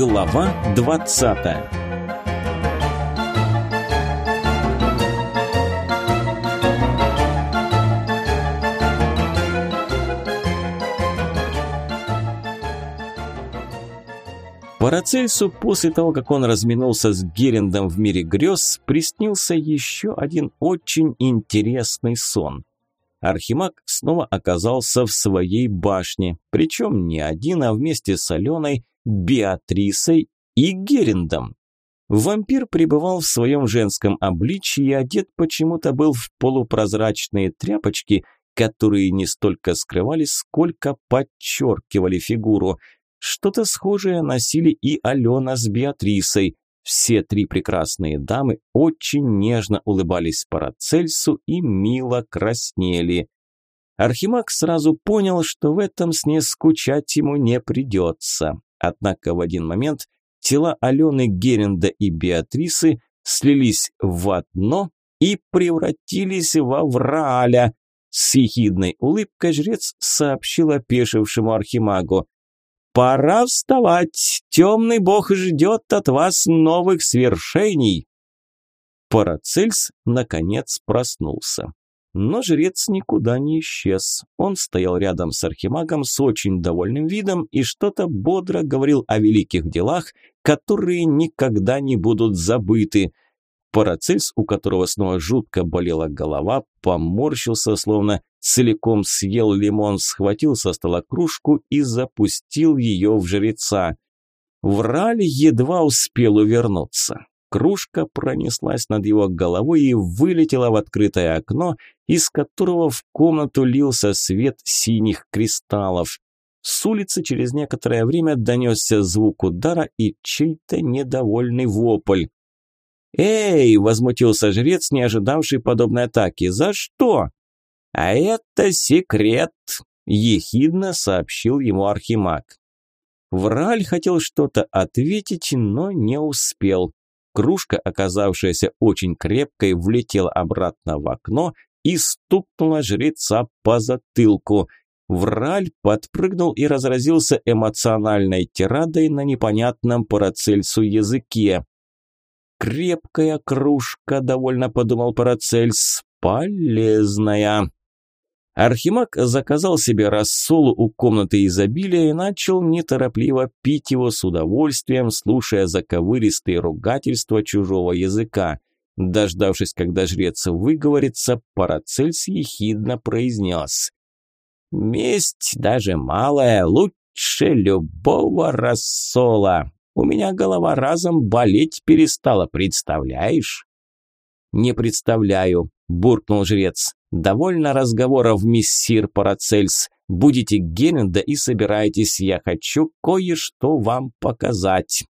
Глава 20 Парацельсу после того, как он разминулся с Герендом в мире грез, приснился еще один очень интересный сон. Архимаг снова оказался в своей башне, причем не один, а вместе с Аленой, Беатрисой и Герендом. Вампир пребывал в своем женском обличье и одет почему-то был в полупрозрачные тряпочки, которые не столько скрывали, сколько подчеркивали фигуру. Что-то схожее носили и Алена с Беатрисой. Все три прекрасные дамы очень нежно улыбались Парацельсу и мило краснели. Архимаг сразу понял, что в этом сне скучать ему не придется. Однако в один момент тела Алены Геренда и Беатрисы слились в одно и превратились во Врааля. С ехидной улыбкой жрец сообщил опешившему архимагу. «Пора вставать! Темный бог ждет от вас новых свершений!» Парацельс, наконец, проснулся. Но жрец никуда не исчез. Он стоял рядом с архимагом с очень довольным видом и что-то бодро говорил о великих делах, которые никогда не будут забыты. Парацельс, у которого снова жутко болела голова, поморщился, словно целиком съел лимон, схватил со стола кружку и запустил ее в жреца. Враль едва успел увернуться. Кружка пронеслась над его головой и вылетела в открытое окно, из которого в комнату лился свет синих кристаллов. С улицы через некоторое время донесся звук удара и чей-то недовольный вопль. «Эй!» – возмутился жрец, не ожидавший подобной атаки. «За что?» «А это секрет!» – ехидно сообщил ему Архимаг. Враль хотел что-то ответить, но не успел. Кружка, оказавшаяся очень крепкой, влетела обратно в окно и стукнула жреца по затылку. Враль подпрыгнул и разразился эмоциональной тирадой на непонятном Парацельсу языке. «Крепкая кружка», – довольно подумал Парацельс, – «полезная». Архимаг заказал себе рассолу у комнаты изобилия и начал неторопливо пить его с удовольствием, слушая заковыристые ругательства чужого языка. Дождавшись, когда жрец выговорится, Парацельс ехидно произнес. «Месть, даже малая, лучше любого рассола. У меня голова разом болеть перестала, представляешь?» «Не представляю», – буркнул жрец. «Довольно разговоров, миссир Парацельс. Будете Геренда и собирайтесь, я хочу кое-что вам показать».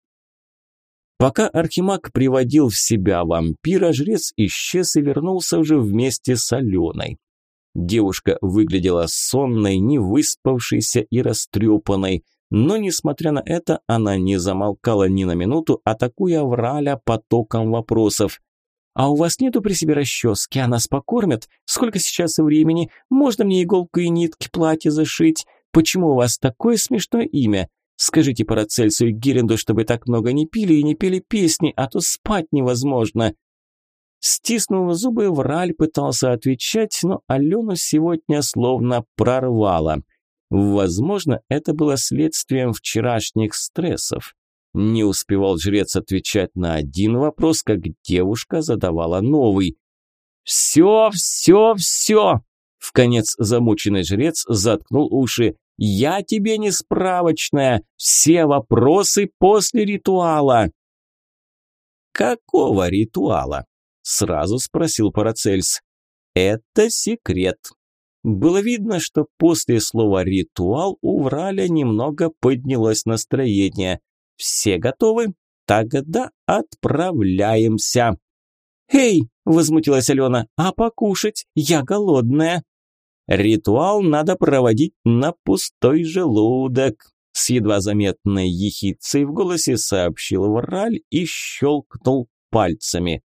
Пока Архимаг приводил в себя вампира, жрец исчез и вернулся уже вместе с Аленой. Девушка выглядела сонной, невыспавшейся и растрепанной, но, несмотря на это, она не замолкала ни на минуту, атакуя Враля потоком вопросов. «А у вас нету при себе расчески? А нас покормят? Сколько сейчас времени? Можно мне иголку и нитки платья зашить? Почему у вас такое смешное имя? Скажите Парацельсу и Гиренду, чтобы так много не пили и не пели песни, а то спать невозможно». Стиснув зубы, Враль пытался отвечать, но Алену сегодня словно прорвало. Возможно, это было следствием вчерашних стрессов. Не успевал жрец отвечать на один вопрос, как девушка задавала новый. «Все, все, все!» В конец замученный жрец заткнул уши. «Я тебе не справочная! Все вопросы после ритуала!» «Какого ритуала?» – сразу спросил Парацельс. «Это секрет». Было видно, что после слова «ритуал» у Враля немного поднялось настроение. «Все готовы? Тогда отправляемся!» «Эй!» – возмутилась Алена. «А покушать? Я голодная!» Ритуал надо проводить на пустой желудок. С едва заметной ехицей в голосе сообщил Враль и щелкнул пальцами.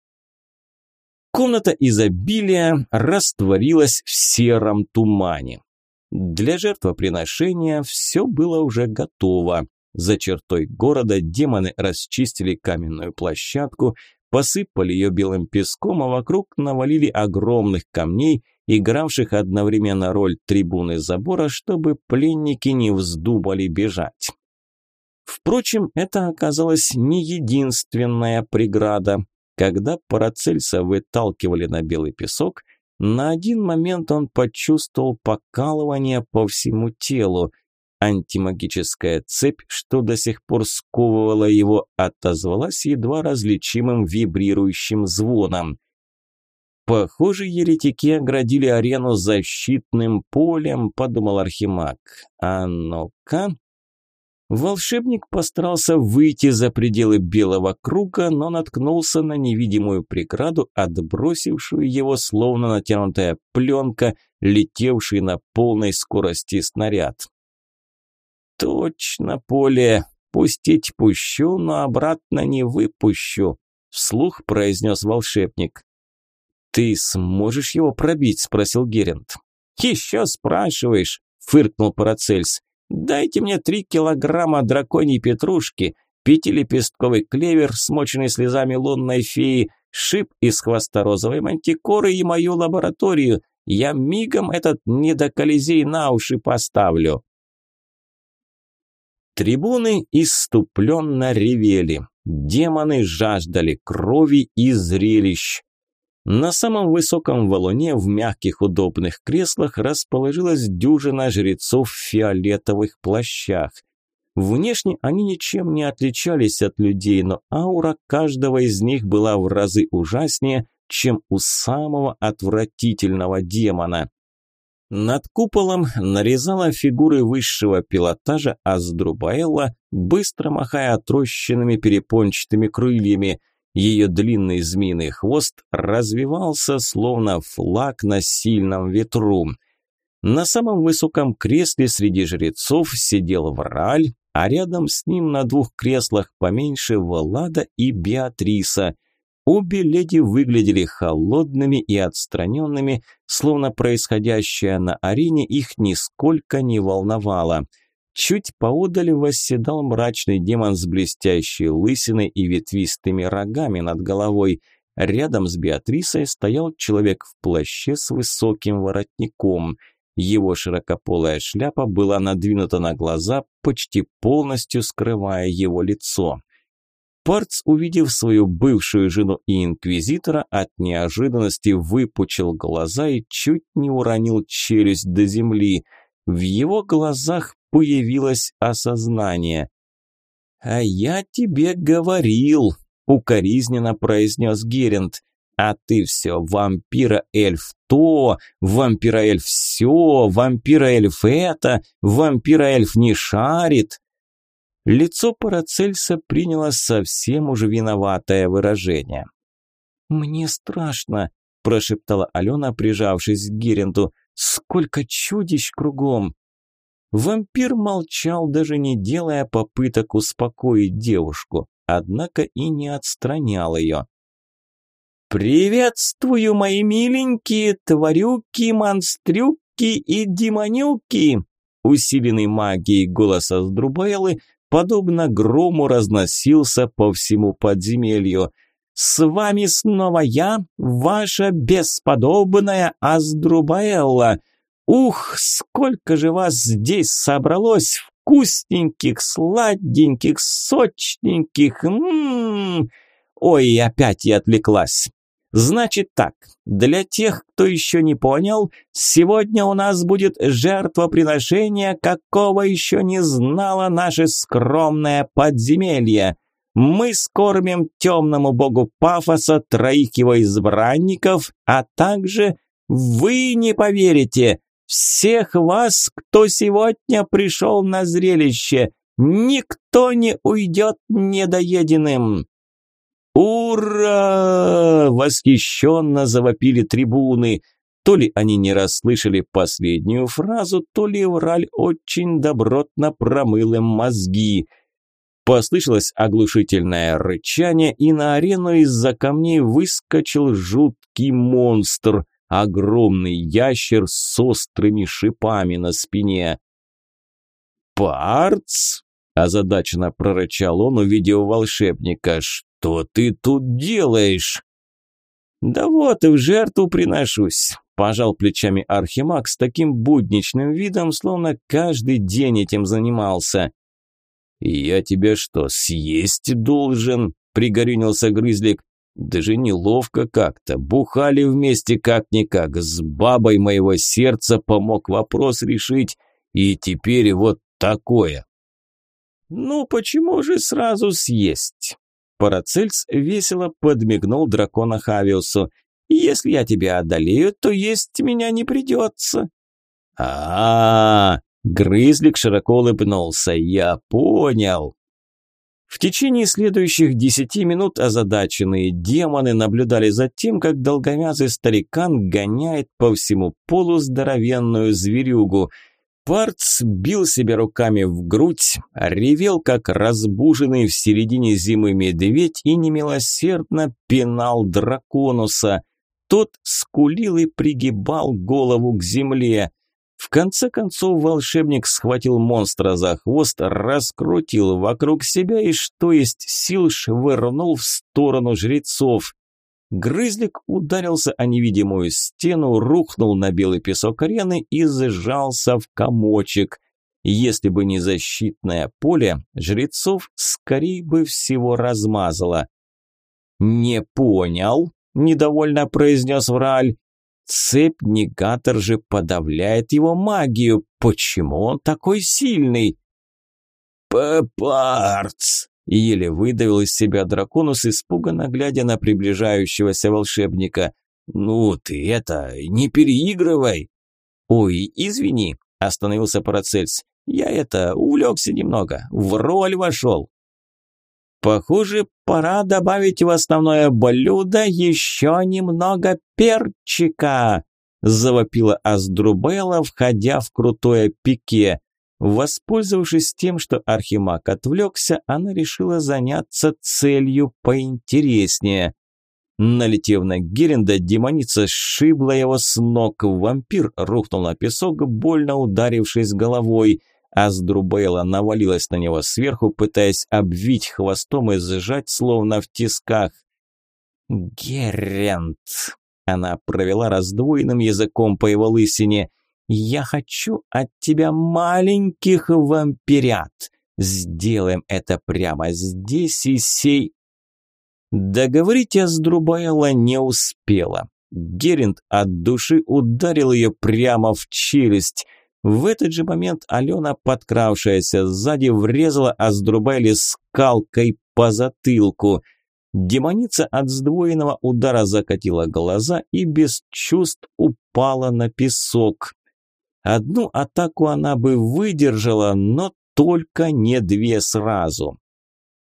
Комната изобилия растворилась в сером тумане. Для жертвоприношения все было уже готово. За чертой города демоны расчистили каменную площадку, посыпали ее белым песком, а вокруг навалили огромных камней, игравших одновременно роль трибуны забора, чтобы пленники не вздумали бежать. Впрочем, это оказалось не единственная преграда. Когда Парацельса выталкивали на белый песок, на один момент он почувствовал покалывание по всему телу. Антимагическая цепь, что до сих пор сковывала его, отозвалась едва различимым вибрирующим звоном. «Похоже, еретики оградили арену защитным полем», – подумал Архимаг. «А ну-ка...» Волшебник постарался выйти за пределы белого круга, но наткнулся на невидимую преграду, отбросившую его, словно натянутая пленка, летевший на полной скорости снаряд. «Точно, поле. Пустить пущу, но обратно не выпущу», – вслух произнес волшебник. «Ты сможешь его пробить?» – спросил Герент. «Еще спрашиваешь?» – фыркнул Парацельс. «Дайте мне три килограмма драконьей петрушки, пятилепестковый клевер, смоченный слезами лунной феи, шип из хвоста розовой мантикоры и мою лабораторию. Я мигом этот недоколизей на уши поставлю». Трибуны иступленно ревели. Демоны жаждали крови и зрелищ. На самом высоком валуне в мягких удобных креслах расположилась дюжина жрецов в фиолетовых плащах. Внешне они ничем не отличались от людей, но аура каждого из них была в разы ужаснее, чем у самого отвратительного демона. Над куполом нарезала фигуры высшего пилотажа Аздрубаэла, быстро махая отрощенными перепончатыми крыльями. Ее длинный змеиный хвост развивался, словно флаг на сильном ветру. На самом высоком кресле среди жрецов сидел Враль, а рядом с ним на двух креслах поменьше Влада и Беатриса – Обе леди выглядели холодными и отстраненными, словно происходящее на арене их нисколько не волновало. Чуть поодаль восседал мрачный демон с блестящей лысиной и ветвистыми рогами над головой. Рядом с Беатрисой стоял человек в плаще с высоким воротником. Его широкополая шляпа была надвинута на глаза, почти полностью скрывая его лицо. Парц, увидев свою бывшую жену и инквизитора, от неожиданности выпучил глаза и чуть не уронил челюсть до земли. В его глазах появилось осознание. «А я тебе говорил», – укоризненно произнес Герент. «А ты все, вампира-эльф то, вампира-эльф все, вампира-эльф это, вампира-эльф не шарит». Лицо Парацельса приняло совсем уже виноватое выражение. «Мне страшно», – прошептала Алена, прижавшись к Геренту. «Сколько чудищ кругом!» Вампир молчал, даже не делая попыток успокоить девушку, однако и не отстранял ее. «Приветствую, мои миленькие тварюки, монстрюки и демонюки!» Усиленный магией голоса Сдрубайлы подобно грому разносился по всему подземелью. «С вами снова я, ваша бесподобная Аздрубаэлла. Ух, сколько же вас здесь собралось, вкусненьких, сладеньких, сочненьких. М -м -м. Ой, опять я отвлеклась. Значит так, для тех, кто еще не понял, сегодня у нас будет жертвоприношение, какого еще не знало наше скромное подземелье. Мы скормим темному богу пафоса троих его избранников, а также, вы не поверите, всех вас, кто сегодня пришел на зрелище. Никто не уйдет недоеденным. «Ура!» – восхищенно завопили трибуны. То ли они не расслышали последнюю фразу, то ли Враль очень добротно промыл им мозги. Послышалось оглушительное рычание, и на арену из-за камней выскочил жуткий монстр, огромный ящер с острыми шипами на спине. «Парц!» Озадаченно прорычал он, увидев волшебника. «Что ты тут делаешь?» «Да вот и в жертву приношусь», – пожал плечами Архимаг с таким будничным видом, словно каждый день этим занимался. «Я тебя что, съесть должен?» – пригорюнился Грызлик. «Даже неловко как-то. Бухали вместе как-никак. С бабой моего сердца помог вопрос решить. И теперь вот такое». «Ну, почему же сразу съесть?» Парацельс весело подмигнул дракона Хавиусу. «Если я тебя одолею, то есть меня не придется». А, -а, -а, Грызлик широко улыбнулся. «Я понял». В течение следующих десяти минут озадаченные демоны наблюдали за тем, как долговязый старикан гоняет по всему полу здоровенную зверюгу – Парц бил себя руками в грудь, ревел, как разбуженный в середине зимы медведь и немилосердно пинал драконуса. Тот скулил и пригибал голову к земле. В конце концов волшебник схватил монстра за хвост, раскрутил вокруг себя и, что есть сил, швырнул в сторону жрецов. Грызлик ударился о невидимую стену, рухнул на белый песок арены и сжался в комочек. Если бы не защитное поле, жрецов скорее бы всего размазало. «Не понял», – недовольно произнес Враль. «Цепь-негатор же подавляет его магию. Почему он такой сильный?» «Папарц!» Еле выдавил из себя драконус, испуганно глядя на приближающегося волшебника. «Ну ты это, не переигрывай!» «Ой, извини», – остановился Парацельс. «Я это, увлекся немного, в роль вошел». «Похоже, пора добавить в основное блюдо еще немного перчика», – завопила Аздрубела, входя в крутое пике. Воспользовавшись тем, что Архимаг отвлекся, она решила заняться целью поинтереснее. Налетев на Геренда, демоница сшибла его с ног. Вампир рухнул на песок, больно ударившись головой. а Аздрубейла навалилась на него сверху, пытаясь обвить хвостом и сжать, словно в тисках. «Герент!» Она провела раздвоенным языком по его лысине – я хочу от тебя маленьких вампирят. Сделаем это прямо здесь и сей...» Договорить Аздрубаэла не успела. Геринд от души ударил ее прямо в челюсть. В этот же момент Алена, подкравшаяся сзади, врезала Аздрубайле скалкой по затылку. Демоница от сдвоенного удара закатила глаза и без чувств упала на песок. Одну атаку она бы выдержала, но только не две сразу.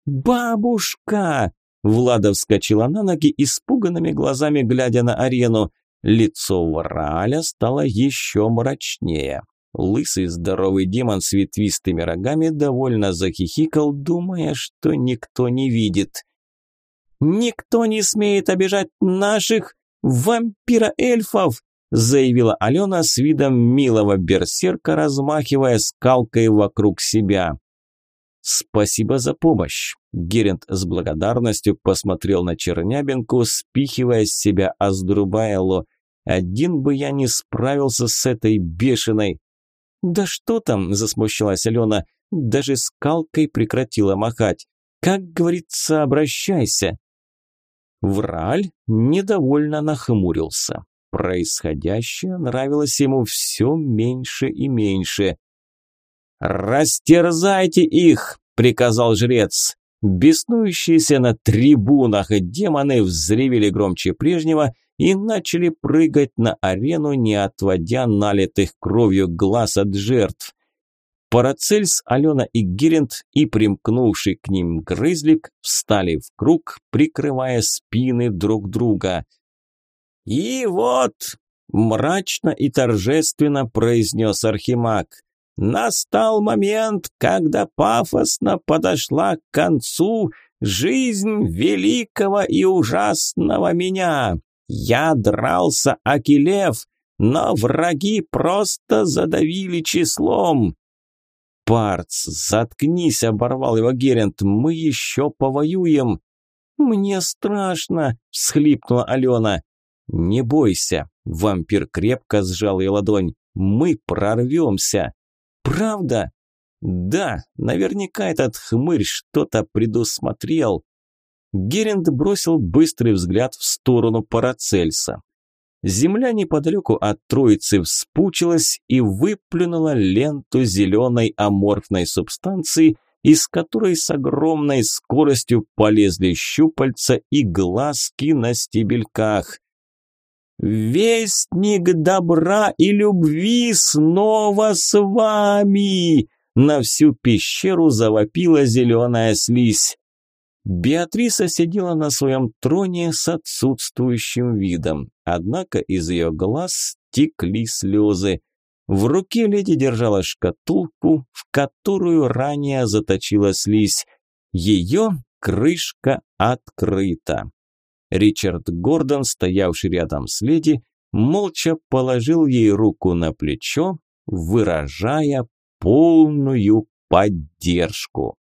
«Бабушка!» Влада вскочила на ноги, испуганными глазами глядя на арену. Лицо Враля стало еще мрачнее. Лысый здоровый демон с ветвистыми рогами довольно захихикал, думая, что никто не видит. «Никто не смеет обижать наших вампира-эльфов!» Заявила Алена с видом милого берсерка, размахивая скалкой вокруг себя. «Спасибо за помощь!» Герент с благодарностью посмотрел на Чернябинку, спихивая с себя Аздрубайло. «Один бы я не справился с этой бешеной!» «Да что там!» – засмущалась Алена. «Даже скалкой прекратила махать. Как говорится, обращайся!» Враль недовольно нахмурился. Происходящее нравилось ему все меньше и меньше. «Растерзайте их!» – приказал жрец. Беснующиеся на трибунах демоны взревели громче прежнего и начали прыгать на арену, не отводя налитых кровью глаз от жертв. Парацельс, Алена и Гиринд и примкнувший к ним Грызлик встали в круг, прикрывая спины друг друга – «И вот», – мрачно и торжественно произнес Архимаг, – «настал момент, когда пафосно подошла к концу жизнь великого и ужасного меня. Я дрался Акилев, но враги просто задавили числом». «Парц, заткнись!» – оборвал его Герент. «Мы еще повоюем!» «Мне страшно!» – всхлипнула Алена. «Не бойся!» – вампир крепко сжал ее ладонь. «Мы прорвемся!» «Правда?» «Да, наверняка этот хмырь что-то предусмотрел». Геринд бросил быстрый взгляд в сторону Парацельса. Земля неподалеку от троицы вспучилась и выплюнула ленту зеленой аморфной субстанции, из которой с огромной скоростью полезли щупальца и глазки на стебельках. «Вестник добра и любви снова с вами!» На всю пещеру завопила зеленая слизь. Беатриса сидела на своем троне с отсутствующим видом, однако из ее глаз текли слезы. В руке леди держала шкатулку, в которую ранее заточила слизь. Ее крышка открыта. Ричард Гордон, стоявший рядом с леди, молча положил ей руку на плечо, выражая полную поддержку.